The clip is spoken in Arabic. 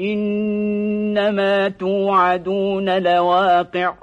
إنما توعدون لواقع.